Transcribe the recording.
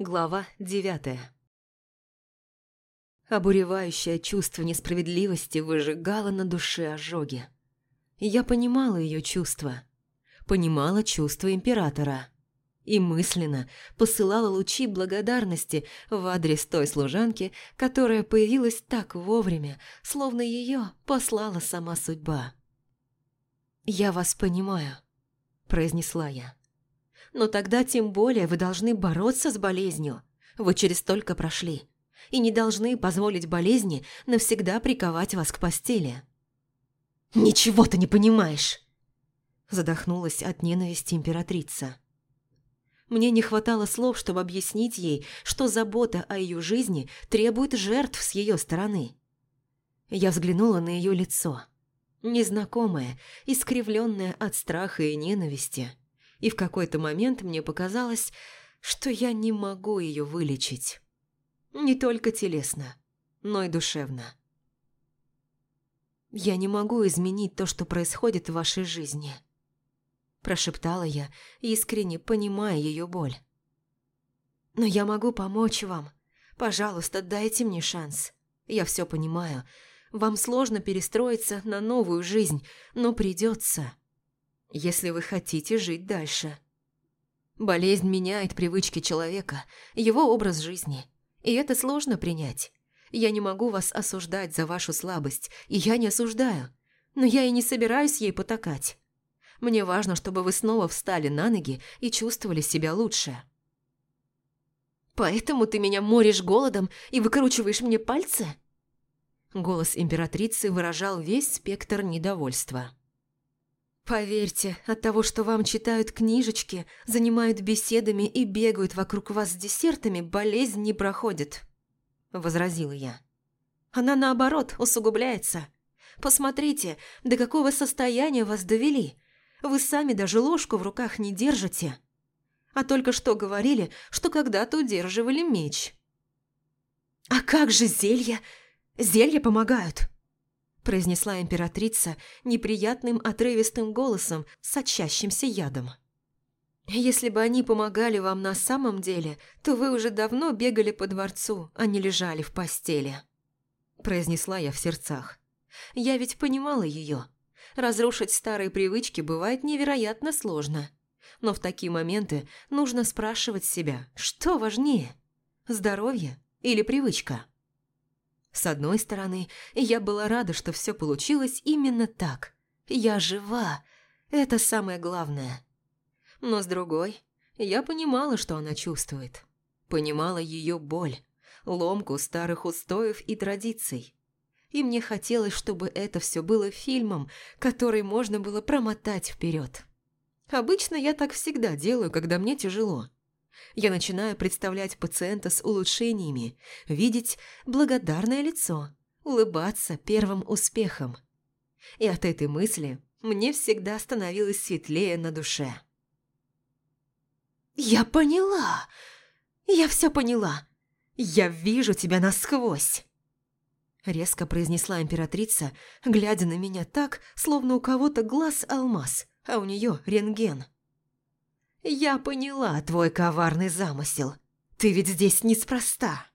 Глава девятая Обуревающее чувство несправедливости выжигало на душе ожоги. Я понимала ее чувства. Понимала чувства императора. И мысленно посылала лучи благодарности в адрес той служанки, которая появилась так вовремя, словно ее послала сама судьба. «Я вас понимаю», – произнесла я. «Но тогда тем более вы должны бороться с болезнью. Вы через столько прошли. И не должны позволить болезни навсегда приковать вас к постели». «Ничего ты не понимаешь!» Задохнулась от ненависти императрица. Мне не хватало слов, чтобы объяснить ей, что забота о ее жизни требует жертв с ее стороны. Я взглянула на ее лицо. Незнакомое, искривленное от страха и ненависти. И в какой-то момент мне показалось, что я не могу ее вылечить. Не только телесно, но и душевно. «Я не могу изменить то, что происходит в вашей жизни», – прошептала я, искренне понимая ее боль. «Но я могу помочь вам. Пожалуйста, дайте мне шанс. Я все понимаю. Вам сложно перестроиться на новую жизнь, но придется, если вы хотите жить дальше. Болезнь меняет привычки человека, его образ жизни, и это сложно принять. Я не могу вас осуждать за вашу слабость, и я не осуждаю. Но я и не собираюсь ей потакать. Мне важно, чтобы вы снова встали на ноги и чувствовали себя лучше. Поэтому ты меня моришь голодом и выкручиваешь мне пальцы? Голос императрицы выражал весь спектр недовольства. Поверьте, от того, что вам читают книжечки, занимают беседами и бегают вокруг вас с десертами, болезнь не проходит. – возразила я. «Она, наоборот, усугубляется. Посмотрите, до какого состояния вас довели. Вы сами даже ложку в руках не держите. А только что говорили, что когда-то удерживали меч». «А как же зелья? Зелья помогают!» Произнесла императрица неприятным отрывистым голосом, сочащимся ядом. Если бы они помогали вам на самом деле, то вы уже давно бегали по дворцу, а не лежали в постели», – произнесла я в сердцах. «Я ведь понимала ее. Разрушить старые привычки бывает невероятно сложно. Но в такие моменты нужно спрашивать себя, что важнее – здоровье или привычка?» С одной стороны, я была рада, что все получилось именно так. Я жива. Это самое главное. Но с другой, я понимала, что она чувствует. Понимала ее боль, ломку старых устоев и традиций. И мне хотелось, чтобы это все было фильмом, который можно было промотать вперед. Обычно я так всегда делаю, когда мне тяжело. Я начинаю представлять пациента с улучшениями, видеть благодарное лицо, улыбаться первым успехом. И от этой мысли мне всегда становилось светлее на душе. «Я поняла! Я все поняла! Я вижу тебя насквозь!» Резко произнесла императрица, глядя на меня так, словно у кого-то глаз алмаз, а у нее рентген. «Я поняла твой коварный замысел. Ты ведь здесь неспроста!»